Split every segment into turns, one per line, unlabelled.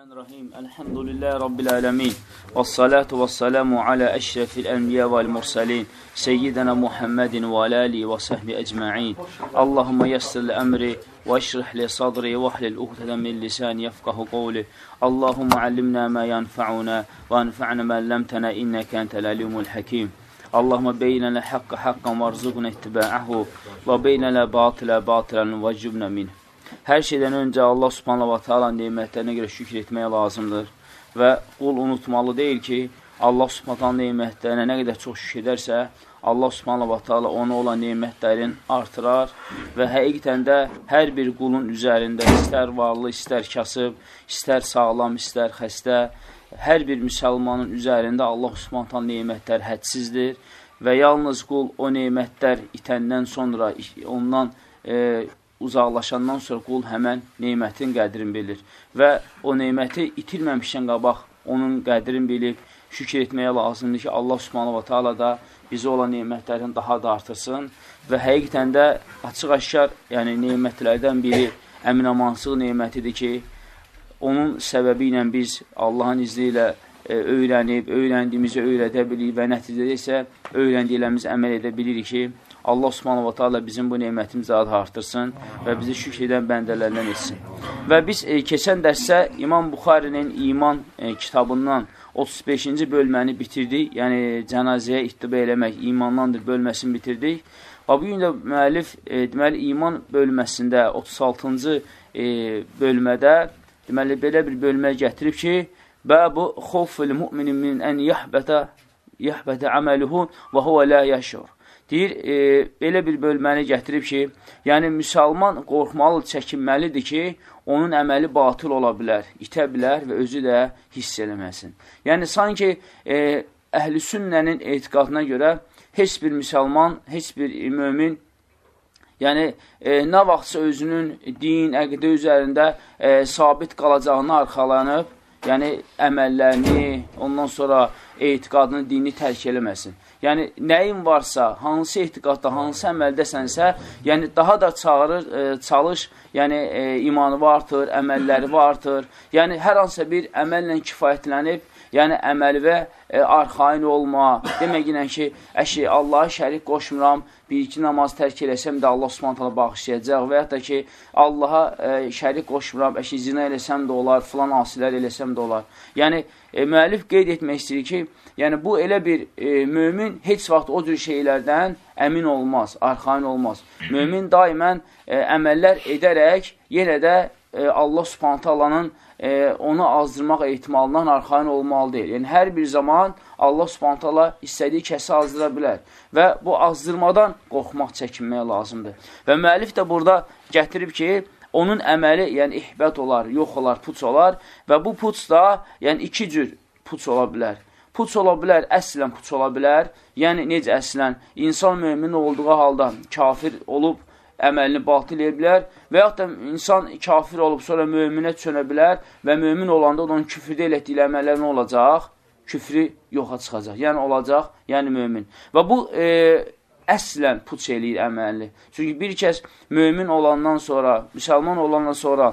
الرحمن الرحيم. الحمد لله رب العالمين والصلاة والسلام على أشرف الأنبياء والمرسلين سيدنا محمد وآله وصحبه أجمعين. اللهم يسر لأمري واشرح لي صدري واحلل عقدة من لسان يفقه قولي. اللهم علمنا ما ينفعنا وانفعنا ما لمتنا إنك أنت العليم الحكيم. اللهم بيننا حق حقا وارزقنا اتباعه وبيننا باطلا باطلا واجبنا منه. Hər şeydən öncə Allah subhanahu wa ta'ala neymətlərinə görə şükür etmək lazımdır. Və qul unutmalı deyil ki, Allah subhanahu neymətlərinə nə qədər çox şükür edərsə, Allah subhanahu wa ta'ala ona olan neymətlərin artırar və həqiqətən də hər bir qulun üzərində istər varlı, istər kasıb, istər sağlam, istər xəstə, hər bir müsəlmanın üzərində Allah subhanahu neymətlər hədsizdir və yalnız qul o neymətlər itəndən sonra ondan e, uzaqlaşandan sonra qul həmən neymətin qədrini bilir və o neyməti itirməmişdən qabaq onun qədrini bilib şükür etməyə lazımdır ki, Allah subhanahu wa ta'ala da bizə olan neymətlərin daha da artırsın və həqiqətən də açıq-aşkar yəni neymətlərdən biri əminamansıq neymətidir ki, onun səbəbi ilə biz Allahın izni ilə e, öyrənib, öyrəndiyimizi öyrədə bilirik və nəticədə isə öyrəndiklərimiz əməl edə bilirik ki, Allah subhanahu wa ta'ala bizim bu neymətimizi adı artırsın və bizi şükr edən bəndələrdən etsin. Və biz e, keçən dərsə İmam Buxarinin İman e, kitabından 35-ci bölməni bitirdik. Yəni, cənazəyə ittibə eləmək imandandır bölməsini bitirdik. Və bu gün də müəllif, e, deməli, iman bölməsində 36-cı e, bölmədə deməli, belə bir bölmə gətirib ki, Bəbu xofil müminin min ən yəhbətə yəhbətə əməluhu və huvə lə yəşur. Deyir, e, belə bir bölməni gətirib ki, yəni müsəlman qorxmalı, çəkinməlidir ki, onun əməli batıl ola bilər, itə bilər və özü də hiss eləməsin. Yəni, sanki e, əhl-i sünnənin etiqadına görə heç bir müsəlman, heç bir mömin Yəni, e, nə vaxtsa özünün din, əqidə üzərində e, sabit qalacağını arxalanıb, yəni əməllərini, ondan sonra etiqadını, dini tərk eləməsin. Yəni, nəyin varsa, hansı etiqadda, hansı əməldəsənsə, yəni daha da çağırır, e, çalış, yəni e, imanı artır, əməlləri artır. Yəni, hər hansısa bir əməllə kifayətlənib, yəni əməlvə e, arxain olma, deməklə ki, əşi, Allaha şərik qoşmuram, bir-iki namaz tərk eləsəm də Allah subhanətələ bağışlayacaq və yaxud da ki, Allaha e, şərik qoşmuram, əşi, zina eləsəm də olar, filan asilər eləsəm də olar. Yəni, e, müəllif qeyd etmək istəyir ki, Yəni, bu elə bir e, mömin heç vaxt o cür şeylərdən əmin olmaz, arxain olmaz. Mömin daimən e, əməllər edərək yenə də e, Allah subhanətə alanın e, onu azdırmaq ehtimalından arxain olmalı deyil. Yəni, hər bir zaman Allah subhanətə ala istədiyi kəsi azdıra bilər və bu azdırmadan qorxmaq, çəkinmək lazımdır. Və müəllif də burada gətirib ki, onun əməli, yəni ihbət olar, yox olar, puç olar və bu puç da yəni iki cür puç ola bilər puç ola bilər, əslən puç ola bilər. Yəni, necə əslən? İnsan mümin olduğu halda kafir olub, əməlini batil edə bilər və yaxud da insan kafir olub, sonra möminə çönə bilər və mömin olanda onun küfrdə elətdiyi əməllər nə olacaq? Küfri yoxa çıxacaq. Yəni, olacaq, yəni mömin. Və bu, e, əslən puç eləyir əməlini. Çünki bir kəs mömin olandan sonra, müsəlman olandan sonra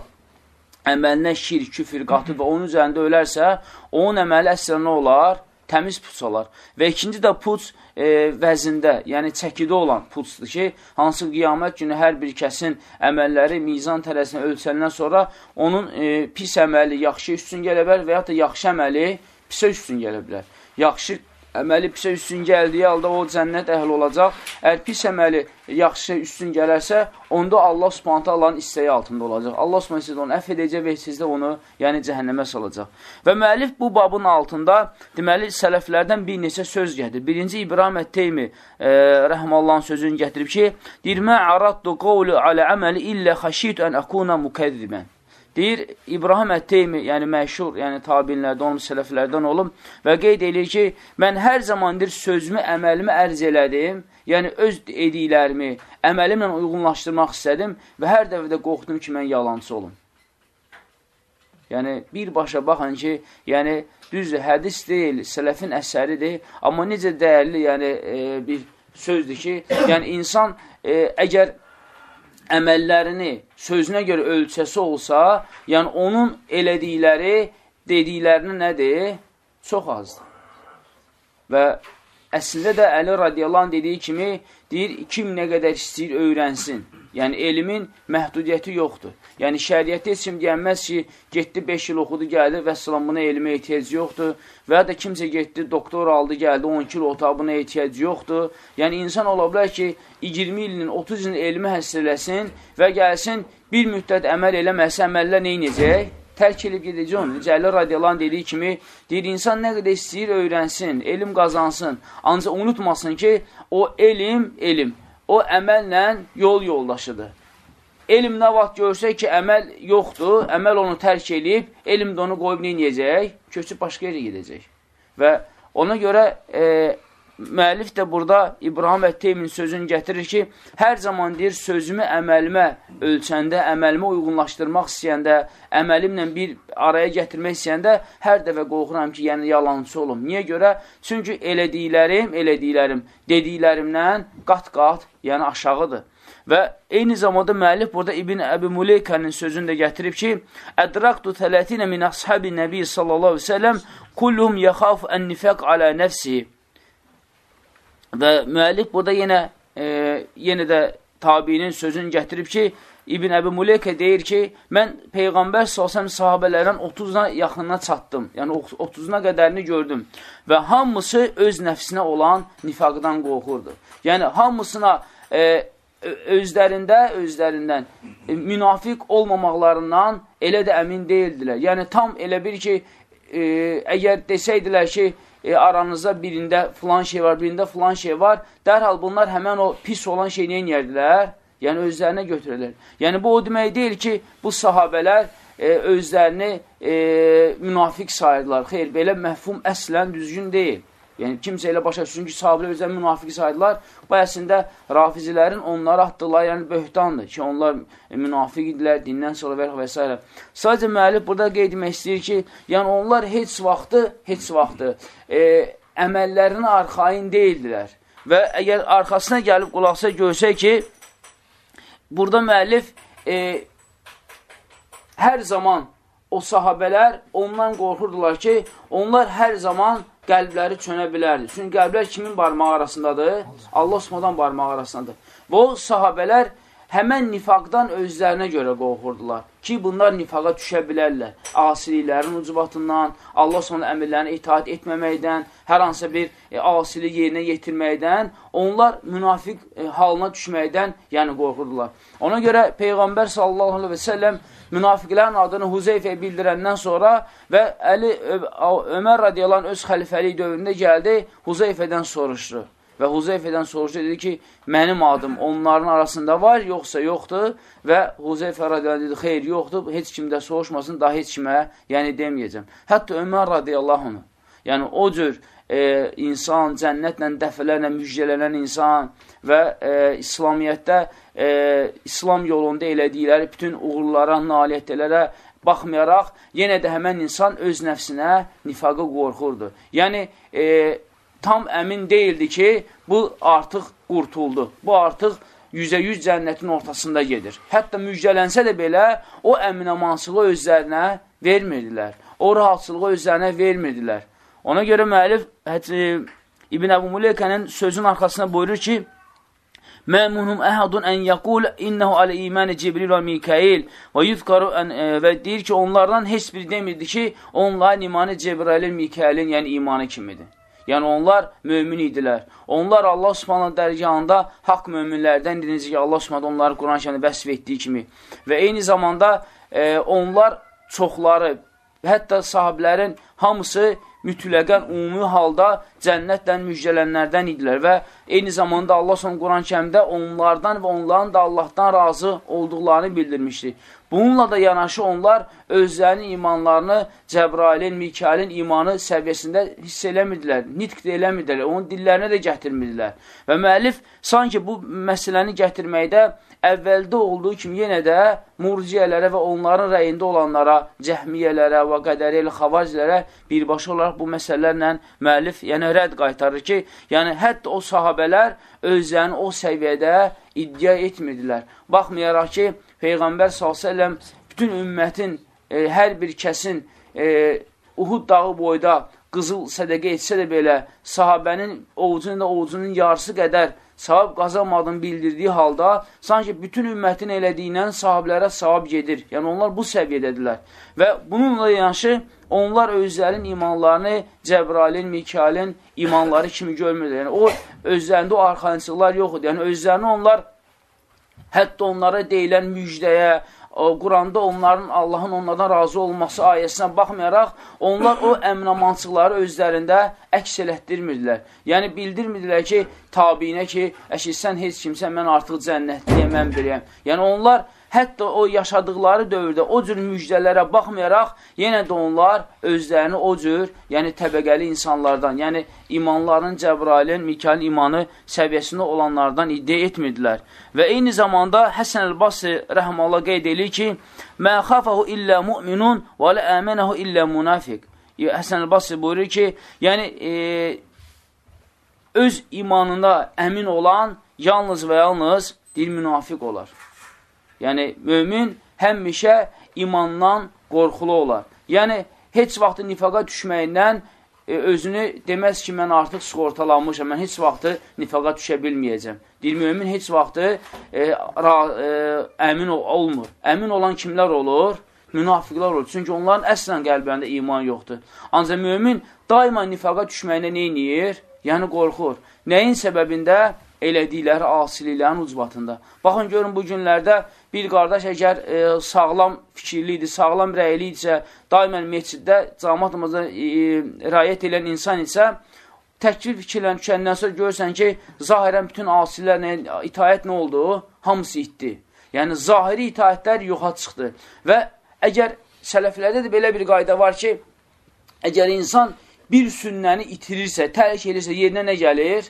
əməlinə şirk, küfür, qatı və onun üzərində ölərsə, onun əməli əslən nə olar? Təmiz puç olar. Və ikinci də puç e, vəzində, yəni çəkidə olan puçdur ki, hansı qiyamət günü hər bir kəsin əməlləri mizan tərəsinə ölçəndən sonra onun e, pis əməli yaxşı üstün gələ bilər və yaxud da yaxşı əməli pisə üstün gələ bilər. Yaxşı əməli pisə üstün gəldiyi halda o cənnət əhli olacaq. Əgər pis əməli yaxşı üstün gələrsə, onda Allah subhanətə Allahın istəyi altında olacaq. Allah subhanətə onu əff edəcək və sizdə onu yəni cəhənnəmə salacaq. Və müəllif bu babın altında deməli sələflərdən bir neçə söz gətirir. Birinci İbrahim Ət-Teymi e, rəhmallahın sözünü gətirib ki, deyir, Mə araddu qovlu alə əməli illə xəşid ən əkuna mükəzzibən. Deyir, İbrahim Ət-Teymi, yəni məşhur, yəni tabinlərdən olmuş, sələflərdən olum və qeyd edir ki, mən hər zamandır sözümü, əməlimi ərz elədim, yəni öz ediklərimi əməlimlə uyğunlaşdırmaq istədim və hər dəfədə qorxdum ki, mən yalancı olum. Yəni, birbaşa baxın ki, yəni, düzdür, hədis deyil, sələfin əsəridir, amma necə dəyərli, yəni, e, bir sözdür ki, yəni, insan e, əgər əməllərini sözünə görə ölçəsi olsa, yəni onun elədikləri, dediklərini nədir? Çox azdır. Və əslində də Əli radiyallahu dediyi kimi, deyir, kim nə qədər istəyir öyrənsin. Yəni, elmin məhdudiyyəti yoxdur. Yəni, şəriyyətdə heç kim deyənməz ki, getdi 5 il oxudu, gəldi və salam buna elmə ehtiyac yoxdur. Və ya da kimsə getdi, doktor aldı, gəldi 12 il otaq buna ehtiyac yoxdur. Yəni, insan ola bilər ki, 20 ilin, 30 ilin elmi həsr eləsin və gəlsin, bir müddət əməl eləməsə, əməllər neynəcək? Tərk edib gedəcək onu. Cəlil radiyalan dediyi kimi, deyir, insan nə qədər istəyir, öyrənsin, elm qazansın. Ancaq unutmasın ki, o elm, elm o əməllə yol yoldaşıdır. Elm nə vaxt görsə ki, əməl yoxdur, əməl onu tərk edib, elm də onu qoyub neyəcək? Köçüb başqa yerə gedəcək. Və ona görə e, müəllif də burada İbrahim və Teymin sözünü gətirir ki, hər zaman deyir, sözümü əməlimə ölçəndə, əməlimə uyğunlaşdırmaq istəyəndə, əməlimlə bir araya gətirmək istəyəndə, hər dəfə qorxuram ki, yəni yalancı olum. Niyə görə? Çünki elədiklərim, elədiklərim, dediklərimdən qat-qat, yəni aşağıdır. Və eyni zamanda müəllif burada İbn Əbi Muleykənin sözünü də gətirib ki, Ədraktu tələtinə min əshabi nəbi sallallahu aleyhi ve sellem kulluhum yəxaf ən-nifəq alə nəfsihi Və müəllif burada yenə, e, yenə də tabinin sözünü gətirib ki, İbn Əbi Muleykə deyir ki, mən Peyğəmbər salsam sahabələrdən 30-na yaxınına çatdım. Yəni 30-na qədərini gördüm. Və hamısı öz nəfsinə olan nifaqdan qorxurdu. Yəni hamısına e, özlərində, özlərindən e, münafiq olmamaqlarından elə də əmin deyildilər. Yəni tam elə bir ki, e, əgər desəydilər ki, e, aranızda birində filan şey var, birində filan şey var, dərhal bunlar həmən o pis olan şeyi neyərdilər? Yəni, özlərinə götürürlər. Yəni, bu o demək deyil ki, bu sahabələr e, özlərini e, münafiq sayırlar. Xeyr, belə məhfum əslən düzgün deyil. Yəni, kimsə elə başa düşsün ki, sahabələr özləri münafiq saydılar. Bu əslində rafizilərin onları atdılar, yəni böhtandır ki, onlar münafiq idilər, dindən sonra və, və s. Sadəcə müəllif burada qeyd etmək istəyir ki, yəni onlar heç vaxtı, heç vaxtı e, əməllərinə arxain deyildilər. Və əgər arxasına gəlib qulaqsa görsək ki, burada müəllif e, hər zaman o sahabələr ondan qorxurdular ki, onlar hər zaman qəlbləri çönə bilərdi. Çünki qəlblər kimin barmağı arasındadır? Allah Subhanahu barmağı arasındadır. Və o sahabələr həmən nifaqdan özlərinə görə qorxurdular ki, bunlar nifaqa düşə bilərlər. Asiliklərin ucubatından, Allah Subhanahu əmrlərinə itaat etməməkdən, hər hansısa bir e, asili yerinə yetirməkdən, onlar münafiq e, halına düşməkdən, yəni qorxurdular. Ona görə Peyğəmbər sallallahu əleyhi və səlləm münafiqlərin adını Huzeyfəyə bildirəndən sonra və Əli Ömər radiyallahu öz xəlifəlik dövründə gəldi, Huzeyfədən soruşdu. Və Huzeyfədən soruşdu, dedi ki, mənim adım onların arasında var, yoxsa yoxdur. Və Huzeyfə radiyallahu dedi, xeyr, yoxdur, heç kimdə soruşmasın, daha heç kimə, yəni deməyəcəm. Hətta Ömər radiyallahu onu, yəni o cür e, insan, cənnətlə dəfələrlə müjdələnən insan və e, İslamiyyətdə e, İslam yolunda elədikləri bütün uğurlara, nailiyyətlərə baxmayaraq, yenə də həmən insan öz nəfsinə nifaqı qorxurdu. Yəni, e, tam əmin deyildi ki, bu artıq qurtuldu, bu artıq yüzə yüz cənnətin ortasında gedir. Hətta müjdələnsə də belə, o əminəmansılığı özlərinə vermirdilər. O rahatsızlığı özlərinə vermirdilər. Ona görə müəllif İbn Əbu Muleykənin sözün arxasına buyurur ki, Məmunhum əhədun ən yəqul innəhu alə imanə Cibril və Mikail və yuzqaru ən, e, və deyir ki, onlardan heç biri demirdi ki, onların imanı Cebrailin, Mikailin, yəni imanı kimidir. Yəni onlar mömin idilər. Onlar Allah Subhanahu dərgahında haqq möminlərdən necə ki, Allah Subhanahu onları Quran-Kərimdə vəsf etdiyi kimi və eyni zamanda e, onlar çoxları, hətta sahiblərin hamısı mütləqən ümumi halda cənnətlə müjdələnlərdən idilər və eyni zamanda Allah son Quran kəmdə onlardan və onların da Allahdan razı olduqlarını bildirmişdir. Bununla da yanaşı onlar özlərinin imanlarını Cəbrailin, Mikailin imanı səviyyəsində hiss eləmirdilər, nitq də eləmirdilər, onun dillərinə də gətirmirdilər. Və müəllif sanki bu məsələni gətirməkdə əvvəldə olduğu kimi yenə də murciyələrə və onların rəyində olanlara, cəhmiyyələrə və qədəriyyəli xavaclərə birbaşa olaraq bu məsələlərlə müəllif yəni rədd qaytarır ki, yəni hətta o sahabələr özlərini o səviyyədə iddia etmirdilər. Baxmayaraq ki, Peyğəmbər s.ə.v bütün ümmətin, e, hər bir kəsin e, Uhud dağı boyda qızıl sədəqə etsə də belə sahabənin ovucunun da ovucunun yarısı qədər savab qazanmadığını bildirdiyi halda sanki bütün ümmətin elədiyindən sahablərə savab gedir. Yəni onlar bu səviyyədədirlər. Və bununla yanaşı onlar özlərinin imanlarını Cəbrailin, Mikailin imanları kimi görmürlər. Yəni o özlərində o arxançılıqlar yoxdur. Yəni özlərini onlar hətta onlara deyilən müjdəyə, Quranda onların Allahın onlardan razı olması ayəsinə baxmayaraq, onlar o əmnamançıqları özlərində əks elətdirmirdilər. Yəni, bildirmirdilər ki, tabinə ki, əşi, sən heç kimsən, mən artıq cənnətliyəm, mən birəyəm. Yəni, onlar hətta o yaşadıqları dövrdə o cür müjdələrə baxmayaraq, yenə də onlar özlərini o cür, yəni təbəqəli insanlardan, yəni imanların Cəbrailin, Mikail imanı səviyyəsində olanlardan iddia etmirdilər. Və eyni zamanda Həsən əl-Basri rəhməllah qeyd edir ki, Mə xafahu illə mu'minun və lə əmənəhu illə munafiq. Həsən əl-Basri buyurur ki, yəni e, öz imanında əmin olan yalnız və yalnız dil münafiq olar. Yəni, mömin həmişə imandan qorxulu olar. Yəni, heç vaxtı nifaqa düşməyindən e, özünü deməz ki, mən artıq sığortalanmışam, mən heç vaxtı nifaqa düşə bilməyəcəm. Deyir, mömin heç vaxtı e, ra, e, əmin olmur. Əmin olan kimlər olur? Münafiqlər olur. Çünki onların əslən qəlblərində iman yoxdur. Ancaq mömin daima nifaqa düşməyinə neyniyir? Yəni qorxur. Nəyin səbəbində? Elədikləri asiliklərin ucbatında. Baxın, görün, bu günlərdə bir qardaş əgər e, sağlam fikirli idi, sağlam rəyli idisə, daimən meçiddə camat namazına e, e, rayət edən insan isə, təkvir fikirlərini düşəndən sonra görürsən ki, zahirən bütün asilərlə itayət nə oldu? Hamısı itdi. Yəni, zahiri itayətlər yoxa çıxdı. Və əgər sələflərdə də belə bir qayda var ki, əgər insan bir sünnəni itirirsə, tərk edirsə, yerinə nə gəlir?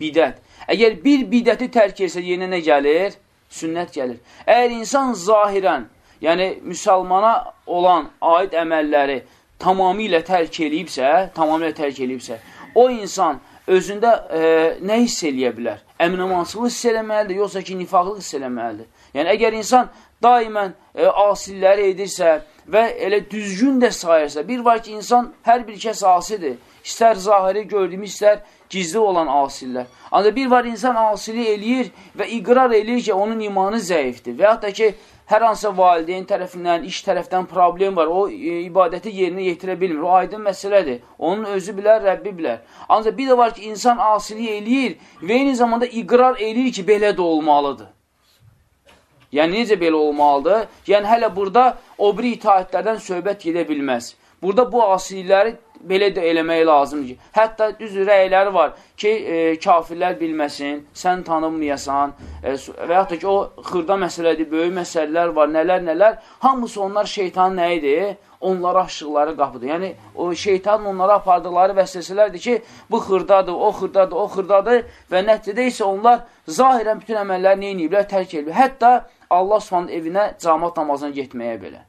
Bidət. Əgər bir bidəti tərk etsə, yerinə nə gəlir? Sünnət gəlir. Əgər insan zahirən, yəni müsəlmana olan aid əməlləri tamamilə tərk eləyibsə, tamamilə tərk eləyibsə, o insan özündə e, nə hiss eləyə bilər? Əminəmansıqlı hiss eləməlidir, yoxsa ki, nifaqlıq hiss eləməlidir. Yəni, əgər insan daimən e, asilləri edirsə və elə düzgün də sayırsa, bir var ki, insan hər bir kəs asidir. İstər zahiri gördüyümüz, istər gizli olan asillər. Ancaq bir var insan asili eləyir və iqrar eləyir ki, onun imanı zəifdir. Və yaxud da ki, hər hansısa valideyn tərəfindən, iş tərəfdən problem var, o e, ibadəti yerinə yetirə bilmir. O aydın məsələdir. Onun özü bilər, Rəbbi bilər. Ancaq bir də var ki, insan asili eləyir və eyni zamanda iqrar eləyir ki, belə də olmalıdır. Yəni, necə belə olmalıdır? Yəni, hələ burada o bir itaətlərdən söhbət gedə bilməz. Burada bu asilikləri belə də eləmək lazımdır ki, hətta düz rəyləri var ki, e, kafirlər bilməsin, sən tanınmayasan e, və yaxud da ki, o xırda məsələdir, böyük məsələlər var, nələr, nələr, hamısı onlar şeytanın nə idi? Onlara aşıqları qapıdır. Yəni, o şeytanın onlara apardıqları vəsvəsələrdir ki, bu xırdadır, o xırdadır, o xırdadır və nəticədə isə onlar zahirən bütün əməlləri neyiniyiblər, tərk ediblər. Hətta Allah subhanın evinə camat namazına getməyə belə.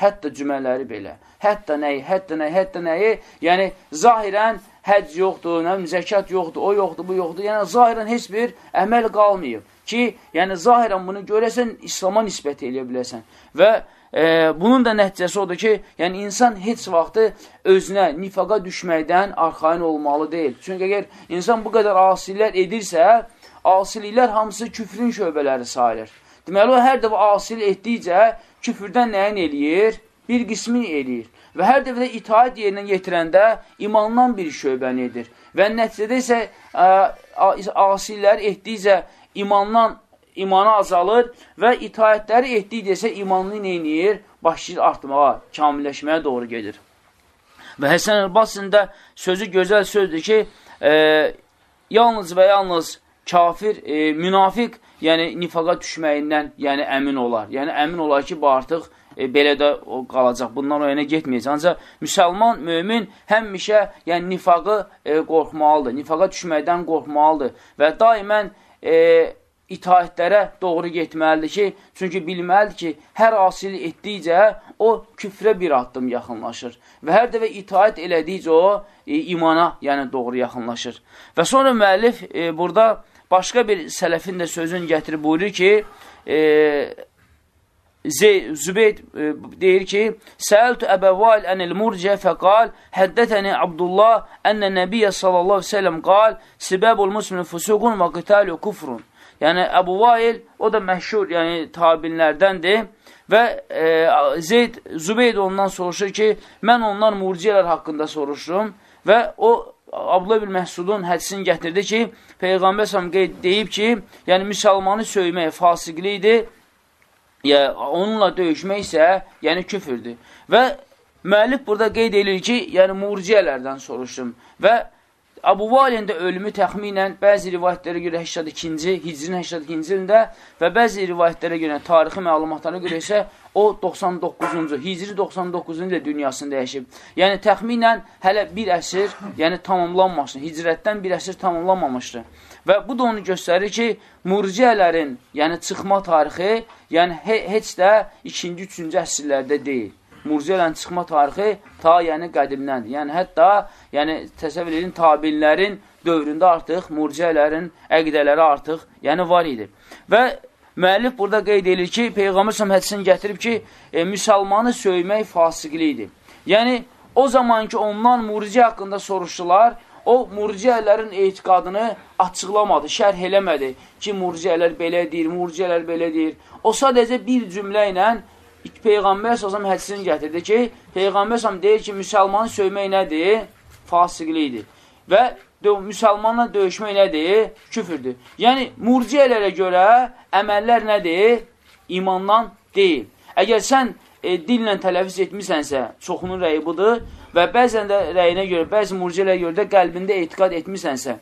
Hətta cümələri belə. Hətta nəyi, hətta nəyi, hətta nəyi. Yəni, zahirən həcc yoxdur, nə bilim, zəkat yoxdur, o yoxdur, bu yoxdur. Yəni, zahirən heç bir əməl qalmayıb ki, yəni, zahirən bunu görəsən, İslama nisbət eləyə biləsən. Və e, bunun da nəticəsi odur ki, yəni, insan heç vaxtı özünə nifaqa düşməkdən arxain olmalı deyil. Çünki əgər insan bu qədər asillər edirsə, asiliklər hamısı küfrün şöbələri sayılır. Deməli, o hər dəfə asil etdikcə küfürdən nəyin eləyir? Bir qismini eləyir. Və hər dəfə də itaət yerinə yetirəndə imandan bir şöbəni edir. Və nəticədə isə ə, asilər etdikcə imandan imanı azalır və itaətləri etdikcə isə imanını neyniyir? Başlayır artmağa, kamilləşməyə doğru gedir. Və Həsən Elbasində sözü gözəl sözdür ki, e, yalnız və yalnız kafir, e, münafiq yəni nifaqa düşməyindən yəni əmin olar. Yəni əmin olar ki, bu artıq e, belə də o qalacaq. Bundan o yana getməyəcək. Ancaq müsəlman, mömin həmişə yəni nifaqı e, qorxmalıdır. Nifaqa düşməkdən qorxmalıdır və daimən e, itaətlərə doğru getməlidir ki, çünki bilməlidir ki, hər asili etdikcə o küfrə bir addım yaxınlaşır və hər dəfə itaət elədikcə o e, imana, yəni doğru yaxınlaşır. Və sonra müəllif e, burada başqa bir sələfin də sözünü gətirib buyurur ki, e, Zey, Zübeyd e, deyir ki, Səəltü Əbəval ənil murcə fəqal, həddətəni Abdullah ənə nəbiyyə sallallahu sellem qal, sibəbul muslimin fusuqun və qitalu kufrun. Yəni, Əbu Vail, o da məşhur, yəni tabinlərdəndir və e, Zeyd, Zübeyd ondan soruşur ki, mən ondan murciyələr haqqında soruşurum və o, Abdullah bin Məhsudun hədisini gətirdi ki, Peyğəmbər səhəm qeyd deyib ki, yəni müsəlmanı söymək fasiqlidir, yəni, onunla döyüşmək isə yəni küfürdür. Və müəllif burada qeyd edir ki, yəni murciyələrdən soruşdum və Abu Valin də ölümü təxminən bəzi rivayətlərə görə 82-ci, hicrin 82-ci ilində və bəzi rivayətlərə görə, tarixi məlumatlara görə isə o 99-cu, hicri 99-cu ildə dünyasını dəyişib. Yəni təxminən hələ bir əsr, yəni tamamlanmasın, hicrətdən bir əsr tamamlanmamışdır. Və bu da onu göstərir ki, murciyələrin, yəni çıxma tarixi, yəni he heç də 2-ci, 3-cü əsrlərdə deyil murciələrin çıxma tarixi ta yəni qədimdəndir. Yəni hətta yəni təsəvvür edin tabinlərin dövründə artıq murciələrin əqidələri artıq yəni var idi. Və müəllif burada qeyd edir ki, Peyğəmbər səhəm hədisini gətirib ki, e, müsəlmanı söymək fasiqlidir. Yəni o zaman ki, ondan murci haqqında soruşdular, o murciyələrin etiqadını açıqlamadı, şərh eləmədi ki, murciyələr belə deyir, murciyələr belə deyir. O sadəcə bir cümlə ilə Peyğəmbər səsəm hədisini gətirdi ki, Peyğəmbər səsəm deyir ki, müsəlmanı söymək nədir? Fasiqlidir. Və müsəlmanla döyüşmək nədir? Küfürdür. Yəni, murciyələrə görə əməllər nədir? İmandan deyil. Əgər sən e, dillə tələfiz etmisənsə, çoxunun rəyi budur və bəzən də rəyinə görə, bəzi murciyələrə görə də qəlbində etiqad etmisənsə,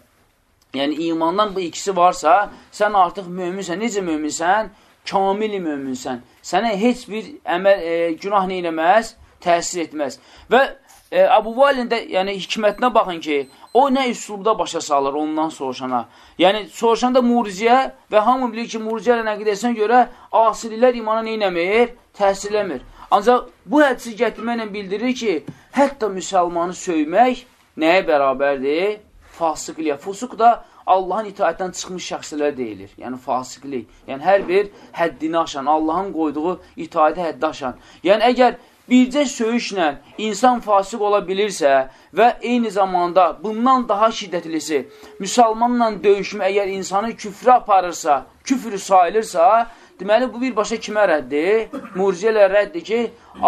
yəni imandan bu ikisi varsa, sən artıq müminsən. Necə müminsən? kamil möminsən. Sənə heç bir əməl, e, günah neyləməz, təsir etməz. Və e, Abu Valin də yəni, hikmətinə baxın ki, o nə üslubda başa salır ondan soruşana. Yəni, soruşanda murciyə və hamı bilir ki, murciyə ilə nəqidəsinə görə asililər imana neynəmir, təsirləmir. Ancaq bu hədisi gətirməklə bildirir ki, hətta müsəlmanı söymək nəyə bərabərdir? Fasıqliyə. Fusuq da Allahın itaətdən çıxmış şəxslər deyilir. Yəni, fasiqlik. Yəni, hər bir həddini aşan, Allahın qoyduğu itaəti həddi aşan. Yəni, əgər bircə söyüşlə insan fasiq ola bilirsə və eyni zamanda bundan daha şiddətlisi müsəlmanla döyüşmə əgər insanı küfrə aparırsa, küfrü sayılırsa, deməli, bu birbaşa kimə rəddir? Murciyələ rəddir ki,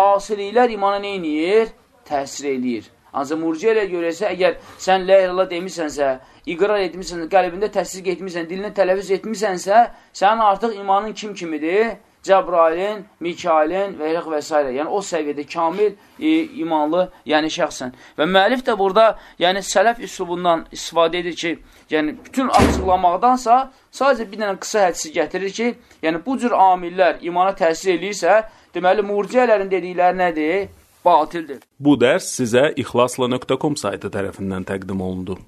asiliklər imana neyniyir? Təsir eləyir. Ancaq murciyə görə isə əgər sən lə ilə demirsənsə, iqrar etmirsən, qəlbində təsdiq etmirsən, dilinə tələviz etmirsənsə, sənin artıq imanın kim kimidir? Cəbrailin, Mikailin və eləq və s. Yəni, o səviyyədə kamil e, imanlı yəni şəxsən. Və müəllif də burada yəni, sələf üslubundan istifadə edir ki, yəni, bütün açıqlamaqdansa sadəcə bir dənə qısa hədisi gətirir ki, yəni, bu cür amillər imana təsir edirsə, deməli, murciyələrin dedikləri nədir? Batildir.
Bu dərs sizə ixlasla.com saytı tərəfindən təqdim olundu.